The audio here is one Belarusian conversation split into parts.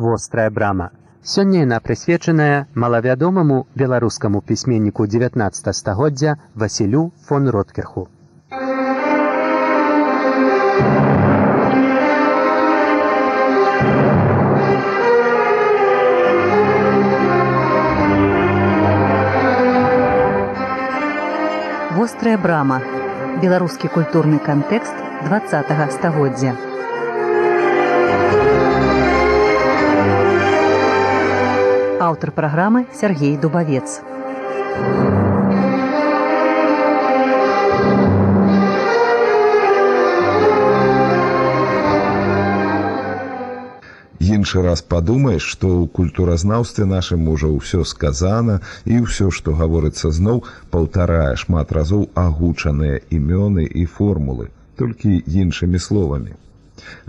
вострая брама. Сёння яна прысвечаная малавядомаму беларускаму пісьменніку 19 стагоддзя Васілю фон Роткерху. Вострая брама. Беларускі культурны кантэкст 20 стагоддзя. Аўтар праграмы Сергей Дубавец. іншы раз падумаеш што ў культуразнаўстве нашым ужо ўсё сказана і ўсё што гаворыцца зноў паўтарае шмат разоў агучаныя імёны і формулы толькі іншымі словамі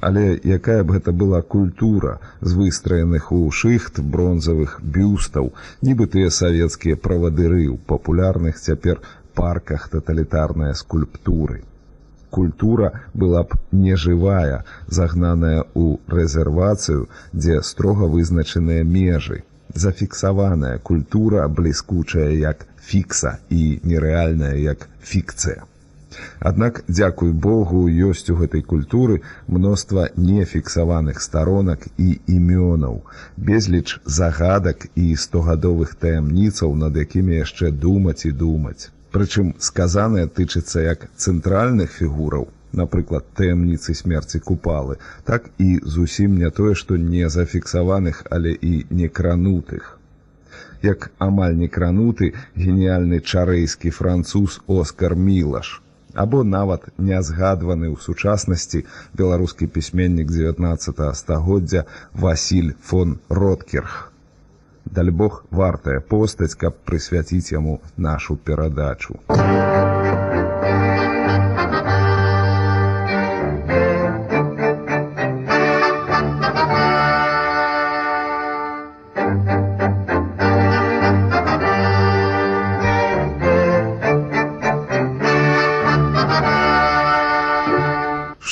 але якая б гэта была культура з выстраеных у шыхт бронзавых бюстаў нібы тыя савецкія правадыры ў папулярных цяпер парках таталітарныя скульптуры культура была б нежывая, загнаная ў рэзервацыю, дзе строга вызначаныя межы. Зафіксаваная культура бліскучая як фікса і нерэальная як фікцыя. Аднак, дзякуй Богу, ёсць у гэтай культуры мноства нефіксаваных старонак і імёнаў, безліч загадак і стогадовых таямніцаў, над якімі яшчэ думаць і думаць. Прычым сказанае тычыцца як цэнтральных фігураў, напрыклад, таямніцы смерці купалы, так і зусім не тое, што не зафіксаваных, але і не кранутых. Як амаль не крануты геніяльны чарэйскі француз Оскар Мілаш, або нават не згадваны ў сучаснасці беларускі пісьменнік 19 стагоддзя Васіль фон Роткерх. Даль Бог вартая постаць, каб прысвяціць яму нашу перадачу.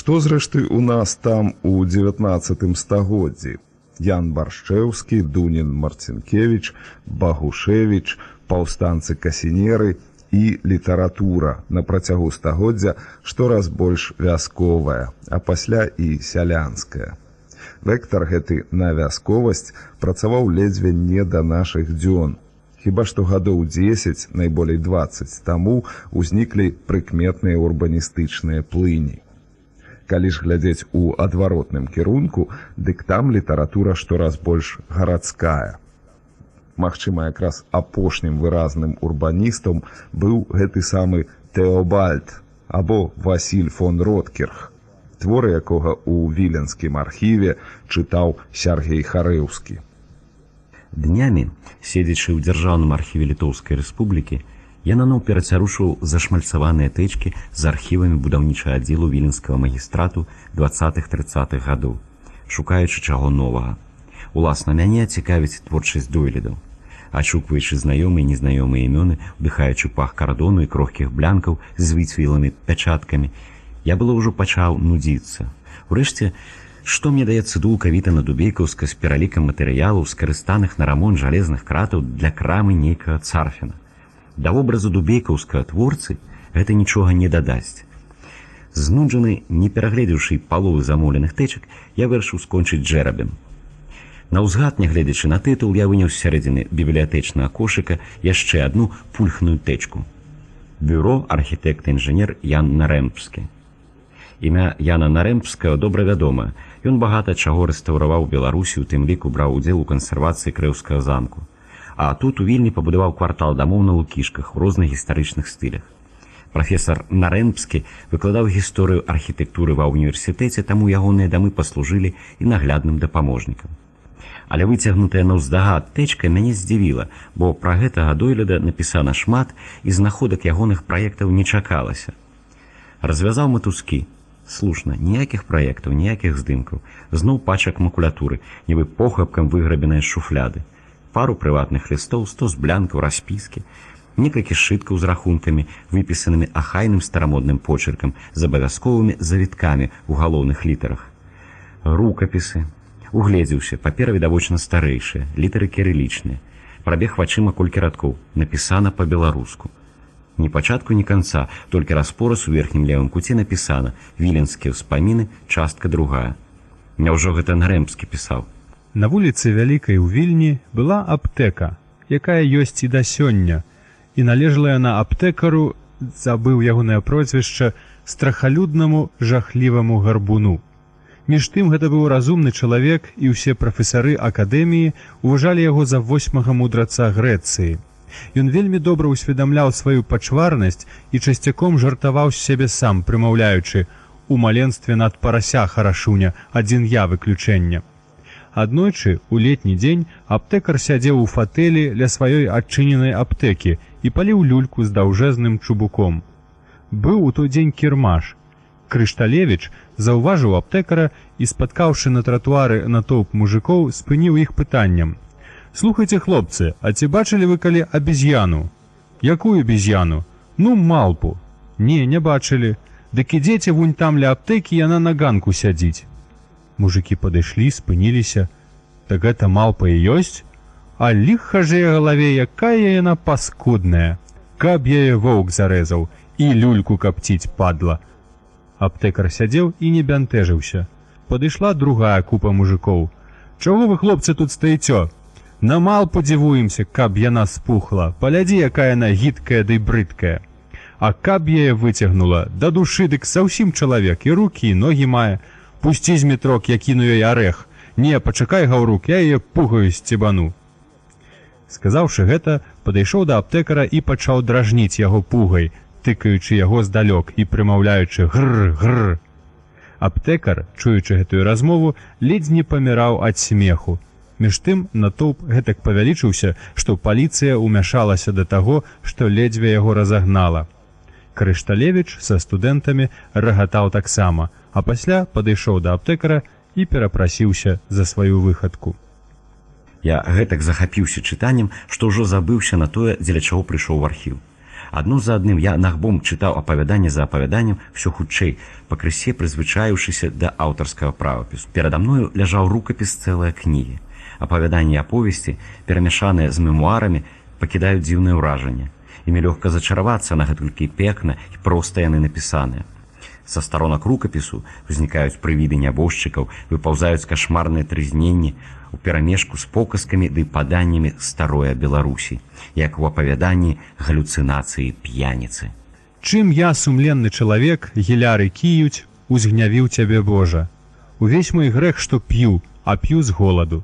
Што зрэшты у нас там у 19 стагоддзі Ян Баршчэўскі, Дунін Марцінкевич, Багушевич, паўстанцы касінеры і літаратура на працягу стагоддзя штораз больш вясковая, а пасля і сялянская. Вектор гэты на вясковасць працаваў ледзьве не да нашых дзён. Хіба што гадоў 10, найболей 20 таму ўзніклі прыкметныя урбаністычныя плыні калі ж глядзець у адваротным кірунку, дык там літаратура штораз больш гарадская. Магчыма, якраз апошнім выразным урбаністам быў гэты самы Теобальд або Васіль фон Роткерх, творы якога ў віленскім архіве чытаў Сергей Харэўскі. Днямі, седзячы ў дзяржаўным архіве літоўскай рэспублікі, я наноў перацярушыў зашмальцаваныя тэчкі з архівамі будаўнічага аддзелу віленскага магістрату 20-30х гадоў, шукаючы чаго новага. Уласна мяне цікавіць творчасць дойлідаў. Ачукваючы знаёмыя і незнаёмыя імёны, удыхаючы пах кардону і крохкіх блянкаў з выцвілымі пячаткамі, я было ўжо пачаў нудзіцца. Урэшце, што мне дае цыдулка віта на дубейкаўска з пералікам матэрыялаў, скарыстаных на рамонт жалезных кратаў для крамы нейкага царфіна да вобразу дубейкаўска творцы гэта нічога не дадасць. Знуджаны, не перагледзеўшы паловы замоленых тэчак, я вырашыў скончыць джэрабем. На ўзгад, нягледзячы на тытул, я выняў з сярэдзіны бібліятэчнага кошыка яшчэ адну пульхную тэчку. Бюро архітэкта інжынер Ян Нарэмпскі. Імя Яна Нарэмпскага добра вядома. Ён багата чаго рэстаўраваў Беларусі, у тым ліку браў удзел у кансервацыі крэўскага замку а тут у вільні пабудаваў квартал дамоў на лукішках у розных гістарычных стылях. Прафесор Нарэмпскі выкладаў гісторыю архітэктуры ва ўніверсітэце, таму ягоныя дамы паслужылі і наглядным дапаможнікам. Але выцягнутая на ўздагад тэчка мяне здзівіла, бо пра гэтага дойліда напісана шмат і знаходак ягоных праектаў не чакалася. Развязаў матускі. Слушна, ніякіх праектаў, ніякіх здымкаў, зноў пачак макулятуры, нібы похапкам выграбеныя шуфляды пару прыватных лістоў, сто з блянкаў распіскі, некалькі сшыткаў з рахункамі, выпісанымі ахайным старамодным почеркам з абавязковымі завіткамі ў галоўных літарах. Рукапісы, Угледзеўся, папера відавочна старэйшая, літары кірылічныя. Прабег вачыма колькі радкоў, напісана па-беларуску. Ні пачатку, ні канца, толькі распораз у верхнім левым куце напісана віленскія ўспаміны, частка другая. Няўжо гэта Нрэмскі пісаў. На вуліцы вялікай у вільні была аптэка, якая ёсць і да сёння, і належала яна аптэкару, забыў ягонае прозвішча страхалюднаму жахліваму гарбуну. Між тым гэта быў разумны чалавек і ўсе прафесары акадэміі уважалі яго за восьмага мудраца Грэцыі. Ён вельмі добра ўсведамляў сваю пачварнасць і часцяком жартаваў з сябе сам, прымаўляючы: « У маленстве над парася харашуня, адзін я выключэння. Аднойчы, у летні дзень аптэкар сядзеў у фатэлі ля сваёй адчыненай аптэкі і паліў люльку з даўжэзным чубуком. Быў у той дзень кірмаш. Крышталевіч заўважыў аптэкара і, спаткаўшы на тратуары натоўп мужикоў, спыніў іх пытаннем: « Слухайце, хлопцы, а ці бачылі вы калі абезьяну? Якую без'яну? Ну малпу. Не, не бачылі. Дык ідзеце вунь там ля аптэкі яна на ганку сядзіць мужики падышлі спыніліся. Так гэта малпа і ёсць. А ліха же галаве якая яна паскудная. Каб яе воўк зарэзаў і люльку капціць падла. Аптэкар сядзеў і не бянтэжыўся. Падышла другая купа мужикоў чаго вы хлопцы тут стаіцё на мал падзівуемся каб яна спухла. Палядзі якая яна гідкая ды брыдкая. А каб яе выцягнула да душы дык зусім чалавек і рукі і ногі мае пусці з метрок я кіну ёй арэх. Не пачакай гаўрук я яе пугаю сцебану. Сказаўшы гэта падышоў да аптэкара і пачаў дражніць яго пугай тыкаючы яго здалёк і прымаўляючы гр гр аптэкар чуючы гэтую размову ледзь не паміраў ад смеху. Між тым натоўп гэтак павялічыўся што паліцыя ўмяшалася да таго што ледзьве яго разагнала. Крышталевіч са студэнтамі рагатаў таксама а пасля падышоў да аптэкара і перапрасіўся за сваю выхадку. Я гэтак захапіўся чытаннем, што ўжо забыўся на тое, дзеля чаго прыйшоў в архіў. Адно за адным я нагбом чытаў апавяданне за апавяданнем ўсё хутчэй, пакрысе прызвычаіўшыся да аўтарскага правапісу. Перада мною ляжаў рукапіс цэлыя кнігі. Апавяданні аповесці, перамяшаныя з мемуарамі, пакідаюць дзіўнае ўражанне. Імі лёгка зачаравацца на гэтулькі пекна і проста яны напісаныя. Са старонак рукапісу узнікаюць прывіды нябожчыкаў, выпаўзаюць кашмарныя трызненні у перамешку з показкамі ды паданнямі старое Беларусі, як у апавяданні галюцынацыі п'яніцы. Чым я сумленны чалавек, геляры кіюць, узгнявіў цябе Божа. Увесь мой грэх, што п'ю, а п'ю з голаду.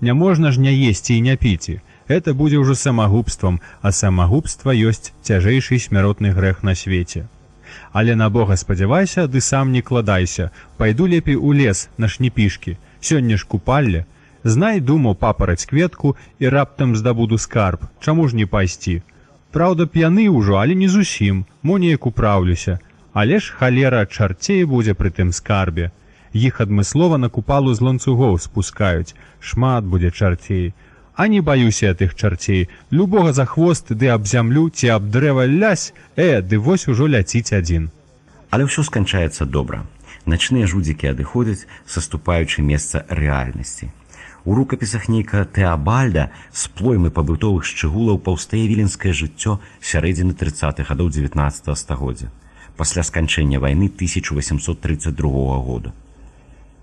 Няможна ж не есці і не піці. Это будзе ўжо самагубствам, а самагубства ёсць цяжэйшы смяротны грэх на свеце але на Бога спадзявайся ды сам не кладайся. Пайду лепей у лес на шнепішкі сёння ж купалле. Знай думаў папараць кветку і раптам здабуду скарб. Чаму ж не пайсці? Праўда п'яны ўжо але не зусім. Мо неяк управлюся. Але ж халера чарцей будзе пры тым скарбе. Іх адмыслова на купалу з ланцугоў спускаюць. Шмат будзе чарцей а не баюся тых чарцей. Любога за хвост ды аб зямлю ці аб дрэва лясь э ды вось ужо ляціць адзін. Але ўсё сканчаецца добра. Начныя жудзікі адыходзяць саступаючы месца рэальнасці. У рукапісах нейка тэабальда з плоймы пабытовых шчыгулаў паўстае віленскае жыццё сярэдзіны 30х гадоў 19 стагоддзя пасля сканчэння вайны 1832 году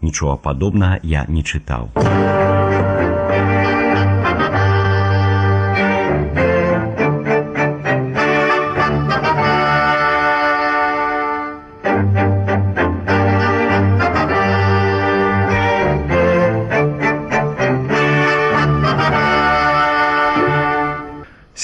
нічога падобнага я не чытаў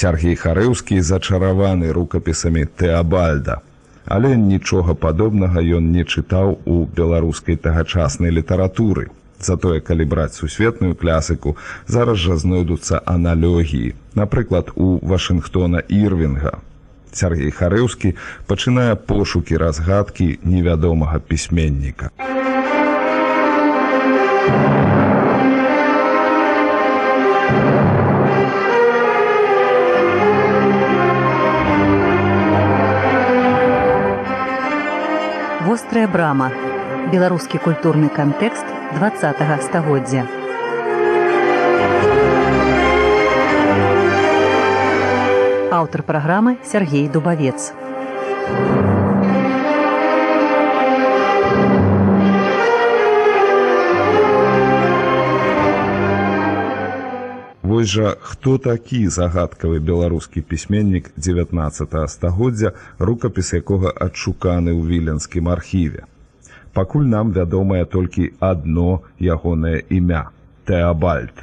Сергій Харыўскі зачараваны рукапісамі Тэабальда. Але нічога падобнага ён не чытаў у беларускай тагачаснай літаратуры. Затое, калі браць сусветную клясыку, зараз жа знойдуцца аналогіі, напрыклад, у Вашынгтона Ірвінга. Сергій Харыўскі пачынае пошукі разгадкі невядомага пісьменніка. Вострая брама беларускі культурны кантэкст 20 стагоддзя. Аўтар праграмы Сергей Дубавец. Вось жа хто такі загадкавы беларускі пісьменнік 19 стагоддзя, рукапіс якога адшуканы ў віленскім архіве. Пакуль нам вядомае толькі адно ягонае імя Тэабальд.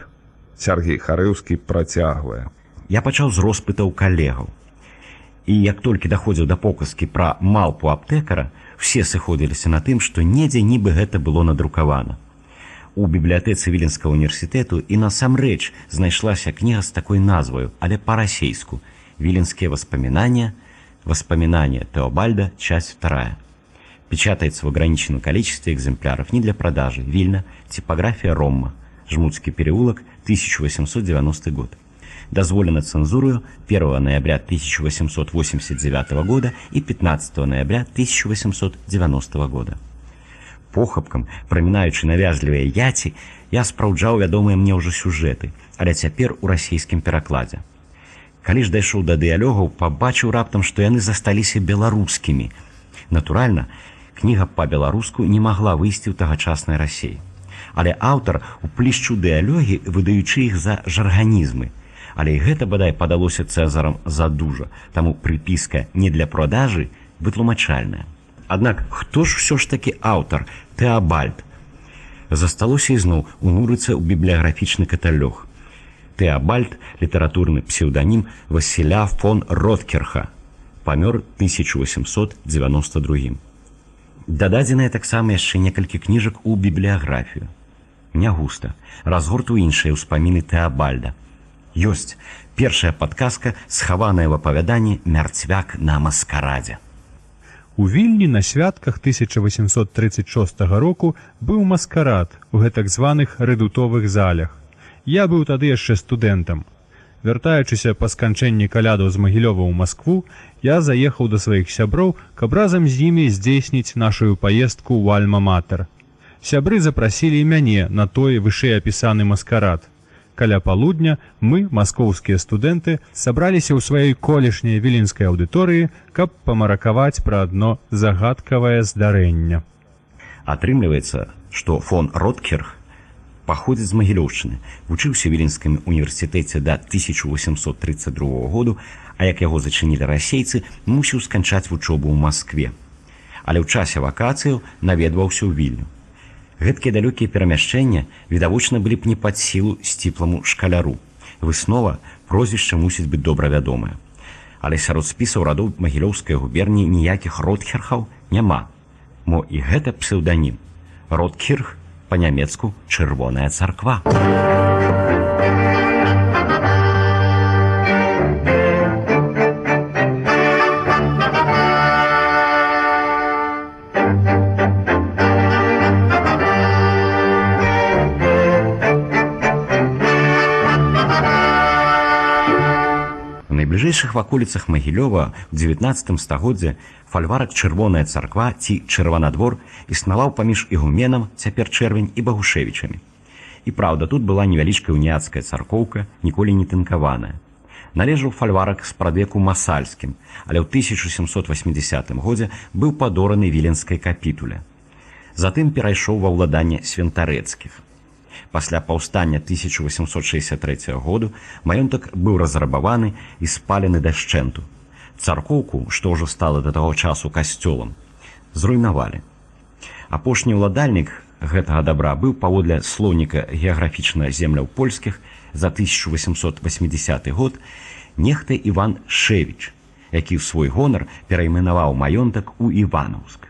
Сергей Харыўскі працягвае. Я пачаў з роспытаў калегаў. І як толькі даходзіў да показкі пра малпу аптэкара, все сыходзіліся на тым, што недзе нібы гэта было надрукавана. У бібліятэцы віленскага універсітэту і насамрэч знайшлася кніга з такой назваю, але па-расейску віленскія воспоминания, воспоминания Теобальда, часть вторая. Печатается в ограниченном количестве экземпляров не для продажи. Вильна, типография Ромма, Жмутский переулок, 1890 год. Дозволено цензурою 1 ноября 1889 года и 15 ноября 1890 года. Похапкам, прамінаючы навязлівыя яці, я спраўджаў вядомыя мне ўжо сюжэты, але цяпер у расійскім перакладзе. Калі ж дайшоў да дыялогаў, пабачыў раптам, што яны засталіся беларускімі. Натуральна, кніга па-беларуску не магла выйсці ў тагачаснай рассеі. Але аўтар уплішчу дыялогі, выдаючы іх за жарганізмы. Але гэта бадай падалося цэзарам задужа, таму прыпіска не для продажы вытлумачальная. Аднак хто ж ўсё ж такі аўтар Тэабальд? Засталося ізноў унурыцца ў бібліяграфічны каталёг. Тэабальд літаратурны псеўданім Васіля фон Роткерха памёр 1892. Дададзеныя таксама яшчэ некалькі кніжак у бібліяграфію. Не густа, разгорту іншыя ўспаміны Тэабальда. Ёсць першая падказка схаваная в апавяданні мярцвяк на маскарадзе. У вільні на святках 1836 року быў маскарад у гэтак званых рэдутовых залях. Я быў тады яшчэ студэнтам. Вяртаючыся па сканчэнні калядаў з магілёва ў Маскву, я заехаў да сваіх сяброў, каб разам з імі здзейсніць нашу паездку ў альма-матер. Сябры запрасілі мяне на той вышэйапісаны маскарад. Каля палудня мы, маскоўскія студэнты, сабраліся ў сваёй колішняй віленскай аўдыторыі, каб памаракаваць пра адно загадкавае здарэнне. Атрымліваецца, што фон Роткерх паходзіць з магілёўшчыны, вучыўся віленскім універсітэце да 1832 году, а як яго зачынілі расейцы, мусіў сканчаць вучобу ў Маскве. Але ў часе вакацыяў наведваўся ў вільню. Гэткія далёкія перамяшчэння відавочна былі б не пад сілу сціпламу шкаляру. Выснова прозвішча мусіць быць добра вядомае. Але сярод спісаў радоў магілёўскай губерніі ніякіх ротхерхаў няма. Мо і гэта псеўданім. Роткірх па-нямецку чырвоная царква. Найбліжэйшых ваколіцах магілёва ў 19 стагоддзе фальварак чырвоная царква ці чырванадвор існаваў паміж ігуменам цяпер чэрвень і багушевічамі. І праўда, тут была невялічкая уняцкая царкоўка, ніколі не тынкаваная. Належаў фальварак з прадвеку масальскім, але ў 1780 годзе быў падораны віленскай капітуля. Затым перайшоў ва ўладанне свентарэцкіх. Пасля паўстання 1863 году маёнтак быў разрабаваны і спалены дашчэнту. Царкоўку, што ўжо стала да таго часу касцёлам, зруйнавалі. Апошні ўладальнік гэтага дабра быў паводле слоўніка геаграфічна земляў польскіх за 1880 год нехта Іван Шэвіч, які ў свой гонар перайменаваў маёнтак у Іванаўск.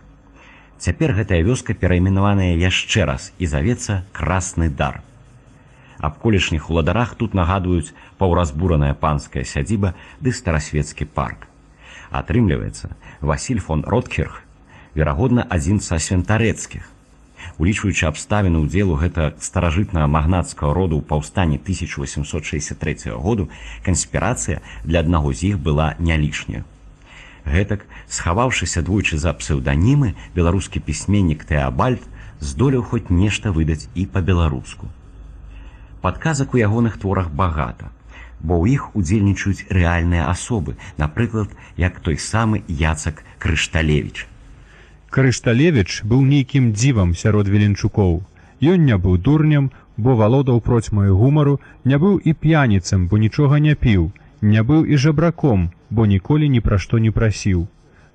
Цяпер гэтая вёска перайменаваная яшчэ раз і завецца красны дар. Аб колішніх уладарах тут нагадваюць паўразбураная панская сядзіба ды старасветскі парк. Атрымліваецца, Васіль фон Роткірх, верагодна адзін са свентарэцкіх. Улічваючы абставіны ўдзелу гэта старажытнага магнацкага роду ў паўстанні 1863 году, канспірацыя для аднаго з іх была нялішняю. Гэтак, схаваўшыся двойчы за псеўданімы, беларускі пісьменнік Тэабальд здолеў хоць нешта выдаць і па-беларуску. Падказак у ягоных творах багата, бо ў іх удзельнічаюць рэальныя асобы, напрыклад, як той самы Яцак Крышталевич. Крышталевич быў нейкім дзівам сярод веленчукоў. Ён не быў дурнем, бо валодаў процьмаю гумару, не быў і п'яніцам, бо нічога не піў, не быў і жабраком, бо ніколі ні пра што не прасіў.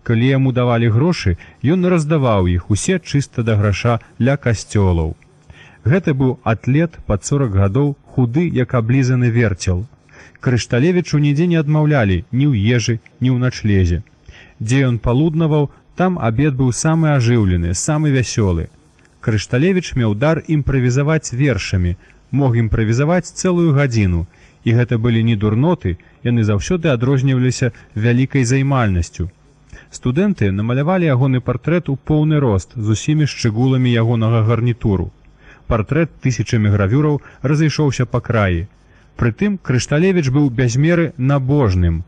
Калі яму давалі грошы, ён раздаваў іх усе чыста да граша ля касцёлаў. Гэта быў атлет пад 40 гадоў худы, як аблізаны верцел. Крышталевічу нідзе не адмаўлялі ні ў ежы, ні ў начлезе. Дзе ён палуднаваў, там абед быў самы ажыўлены, самы вясёлы. Крышталевіч меў дар імправізаваць вершамі, мог імправізаваць цэлую гадзіну, і гэта былі не дурноты, яны заўсёды адрозніваліся вялікай займальнасцю. Студэнты намалявалі ягоны партрэт у поўны рост з усімі шчыгуламі ягонага гарнітуру. Партрэт тысячамі гравюраў разышоўся па краі. Прытым Крышталевіч быў бязмеры набожным.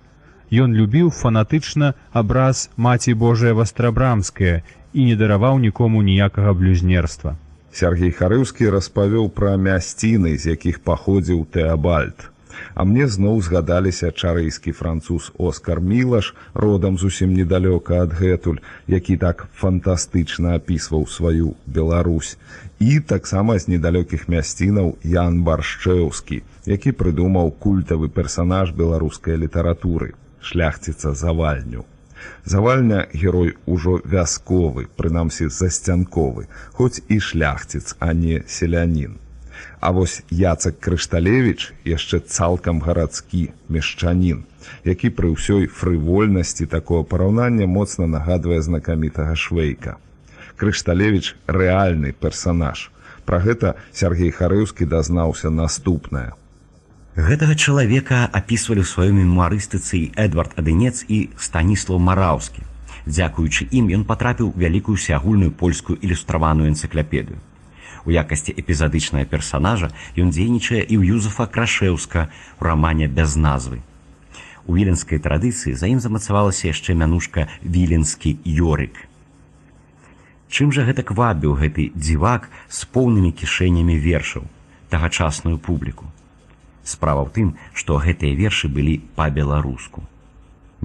Ён любіў фанатычна абраз маці Божая вастрабрамская і не дараваў нікому ніякага блюзнерства. Сергей Харыўскі распавёў пра мясціны, з якіх паходзіў Тэабальд. А мне зноў згадаліся чарыйскі француз Оскар Мілаш, родам зусім недалёка адгэтуль, які так фантастычна апісваў сваю Беларусь. І таксама з недалёкіх мясцінаў Ян Баршчэўскі, які прыдумаў культавы персанаж беларускай літаратуры, шляхціца завальню. Завальня герой ужо вясковы, прынамсі засцянковы, хоць і шляхціц, а не селянін. А вось Яцак Крышталевіч яшчэ цалкам гарадскі мешчанін, які пры ўсёй фрывольнасці такого параўнання моцна нагадвае знакамітага швейка. Крышталевіч рэальны персанаж. Пра гэта Сергей Харыўскі дазнаўся наступнае. Гэтага чалавека апісвалі ў сваёй мемуарыстыцы Эдвард Адынец і Станіслав Мараўскі. Дзякуючы ім ён патрапіў вялікую сягульную польскую ілюстраваную энцыклапедыю. У якасці эпізадычнага персанажа ён дзейнічае і ў Юзефа Крашеўска у рамане без назвы. У віленскай традыцыі за ім замацавалася яшчэ мянушка віленскі Йорык. Чым жа гэта квабіў гэты дзівак з поўнымі кішэнямі вершаў, тагачасную публіку. Справа ў тым, што гэтыя вершы былі па-беларуску.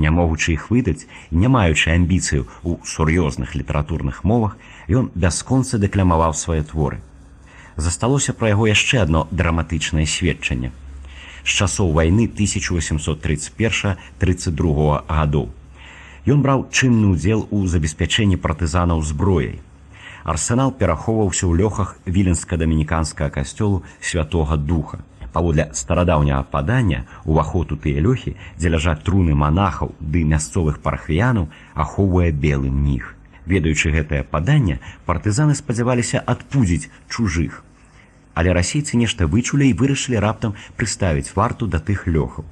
Не могучы іх выдаць і не маючы амбіцыю ў сур'ёзных літаратурных мовах, ён бясконца дэкламаваў свае творы. Засталося пра яго яшчэ адно драматычнае сведчанне. З часоў вайны 1831-32 гадоў. Ён браў чынны ўдзел у забеспячэнні партызанаў зброяй. Арсенал перахоўваўся ў лёхах віленска-дамініканскага касцёлу святого духа. Паводле старадаўняга падання уваход у тыя лёхі, дзе ляжаць труны манахаў ды мясцовых парахвіянаў, ахоўвае белы мніх. Ведаючы гэтае паданне, партызаны спадзяваліся адпудзіць чужых. Але расейцы нешта вычулі і вырашылі раптам прыставіць варту да тых лёхаў.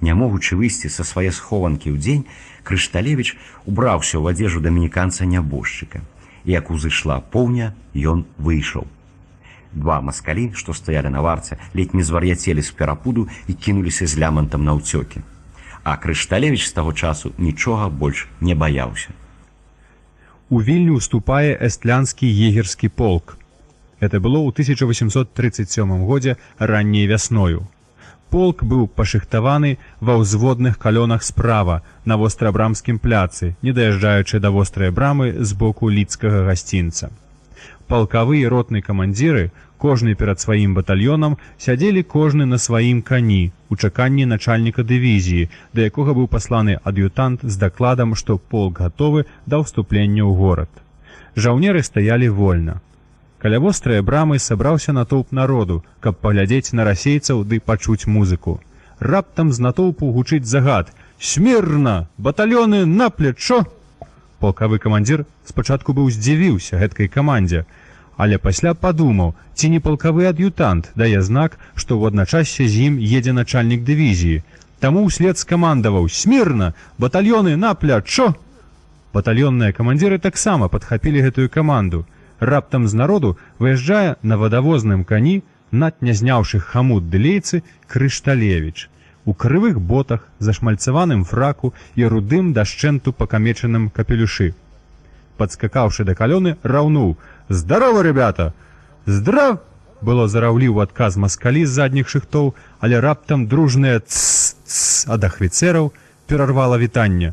Не могучы выйсці са свае схованкі ў дзень, Крышталевіч убраўся ў адзежу дамініканца нябожчыка. Як узышла поўня, ён выйшаў. Два маскалі, што стаялі на варце, ледь не звар'яцелі з перапуду і кінуліся з лямантам на ўцёкі. А Крышталевіч з таго часу нічога больш не баяўся. У вільню уступае эстлянскі егерскі полк. Это было ў 1837 годзе ранняй вясною. Полк быў пашыхтаваны ва ўзводных калёнах справа на вострабрамскім пляцы, не даязджаючы да вострай брамы з боку лідскага гасцінца. Палкавы і ротны камандзіры, кожны перад сваім батальёнам сядзелі кожны на сваім кані у чаканні начальніка дывізіі, да якога быў пасланы ад'ютант з дакладам, што полк гатовы да ўступлення ў горад. Жаўнеры стаялі вольна. Каля вострыя брамы сабраўся натоўп народу, каб паглядзець на расейцаў ды пачуць музыку. Раптам з натоўпу гучыць загад: Смірна, батальёны на плечо! Палкавы камандзір спачатку быў здзівіўся гэткай камандзе, але пасля падумаў, ці не палкавы ад'ютант дае знак, што ў адначассе з ім едзе начальнік дывізіі. Таму ўслед скамандаваў: Смірна, батальёны на плячо! Батальённыя камандзіры таксама падхапілі гэтую каманду раптам з народу выязджае на вадавозным кані над не зняўшы хамут дылейцы крышталевич у крывых ботах зашмальцаваным фраку і рудым дашчэнту пакамечаным капелюшы падскакаўшы да калёны, раўнуў: «Здарова, ребята! Здрав! было зараўліў у адказ маскалі з задніх шыхтоў, але раптам дружнае ц ад ахвіцэраў перарвала вітанне.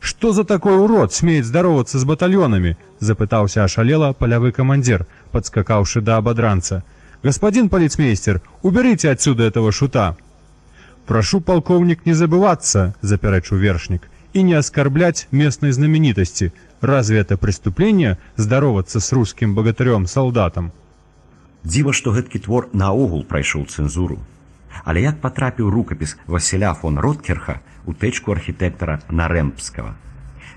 Што за такой урод смеет здаровацца з батальёнамі? запытаўся ашалела палявы камандзір, падскакаўшы да абадранца. Господин полицмейстер, уберите отсюда этого шута. Прошу, полковник, не забываться, запярэчу вершник, и не оскорблять местной знаменитости. Разве это преступление здороваться с русским богатырем-солдатом? Дзіва, што гэткі твор наогул прайшоў цэнзуру. Але як патрапіў рукапіс Васіля фон Роткерха у тэчку архітэктара Нарэмпскага.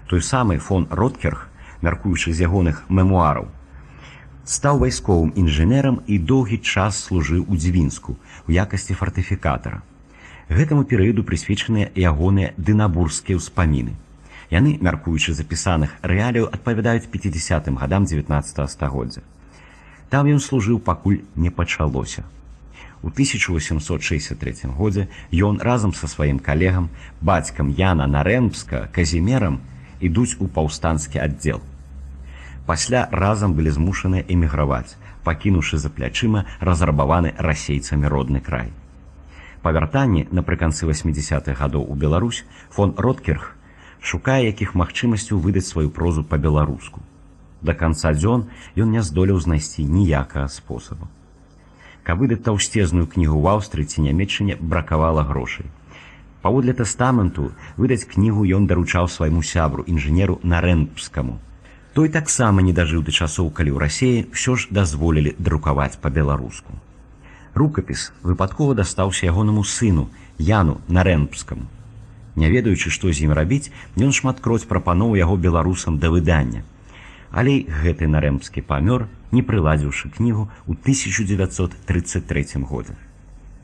Той самы фон Роткерх, мяркуючы з ягоных мемуараў, стаў вайсковым інжынерам і доўгі час служыў у дзвінску у якасці фартыфікатара. Гэтаму перыяду прысвечаныя ягоныя дынабурскія ўспаміны. Яны, мяркуючы запісаных рэаліяў, адпавядаюць 50 гадам 19 стагоддзя. Там ён служыў пакуль не пачалося. У 1863 годзе ён разам са сваім калегам, бацькам Яна Нарэмпска казімерам ідуць у паўстанскі аддзел. Пасля разам былі змушаныя эміграваць, пакінуўшы за плячыма разрабаваны расейцамі родны край. Па вяртанні напрыканцы 80-х гадоў у Беларусь фон Роткерх шукае якіх магчымасцяў выдаць сваю прозу па-беларуску да канца дзён ён не здолеў знайсці ніякага спосабу. Каб выдаць таўсцезную кнігу ў Аўстрыі ці нямметчыне бракавала грошай. Паводле тэстаменту выдаць кнігу ён даручаў свайму сябру інжынеру нарэнпскаму. Той таксама не дажыў да часоў, калі ў рассеі ўсё ж дазволілі друкаваць па-беларуску. Рукапіс выпадкова дастаўся ягонаму сыну Яну нарэнпскаму. Не ведаючы, што з ім рабіць, ён шматкроць прапаноў яго беларусам да выдання але гэты нарэмскі памёр не прыладзіўшы кнігу ў 1933 годзе.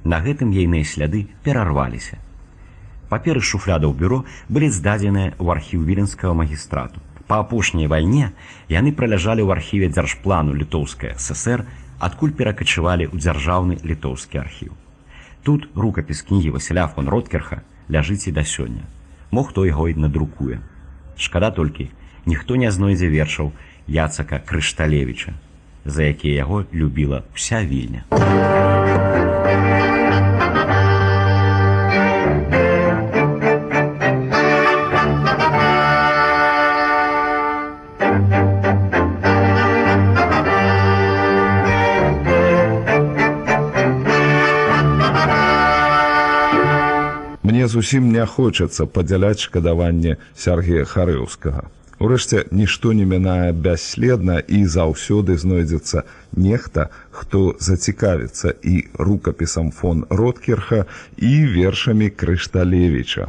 На гэтым ейныя сляды перарваліся. Паперы шуфлядаў бюро былі здадзеныя ў архіў віленскага магістрату. Апошняй вайне яны праляжалі ў архіве дзяржплану літоўская ССР, адкуль перакачывалі ў дзяржаўны літоўскі архіў. Тут рукапіс кнігі Васіля фон Роткерха ляжыць і да сёння. Мо хто яго і надрукуе. Шкада толькі, ніхто не знойдзе вершаў Яцака Крышталевіча, за якія яго любіла вся вільня. Зусім не хочацца падзяляць шкадаванне Сергея Харэўскага. Урэшце нішто не мінае бясследна і заўсёды знойдзецца нехта, хто зацікавіцца і рукапісам фон Роткерха і вершамі Крышталевіча.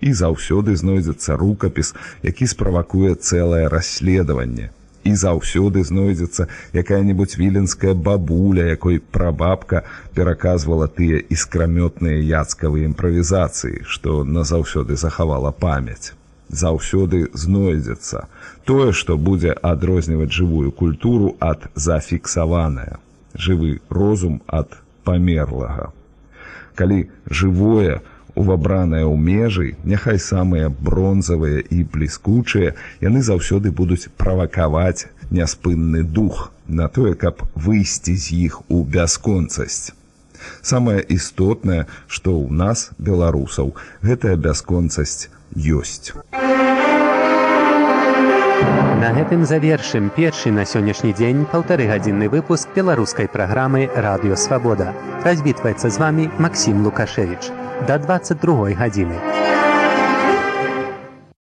І заўсёды знойдзецца рукапіс, які справакуе цэлае расследаванне. І заўсёды знойдзецца якая-небудзь віленская бабуля, якой прабабка пераказвала тыя іскрамётныя яцкавыя імправізацыі, што назаўсёды захавала памяць. Заўсёды знойдзецца. Тое што будзе адрозніваць жывую культуру ад зафіксаваная жывы розум ад памерлага. Калі жывое увабранае ў межы няхай самыя бронзавыя і бліскучыя яны заўсёды будуць правакаваць няспынны дух на тое каб выйсці з іх у бясконцасць. Самае істотнае што ў нас беларусаў гэтая бясконцасць ёсць. На гэтым завершым першы на сённяшні дзень паўтары гадзінны выпуск беларускай праграмы радыёвабода развітваецца з вами Макссім Лукашевич до 22 гадзіны.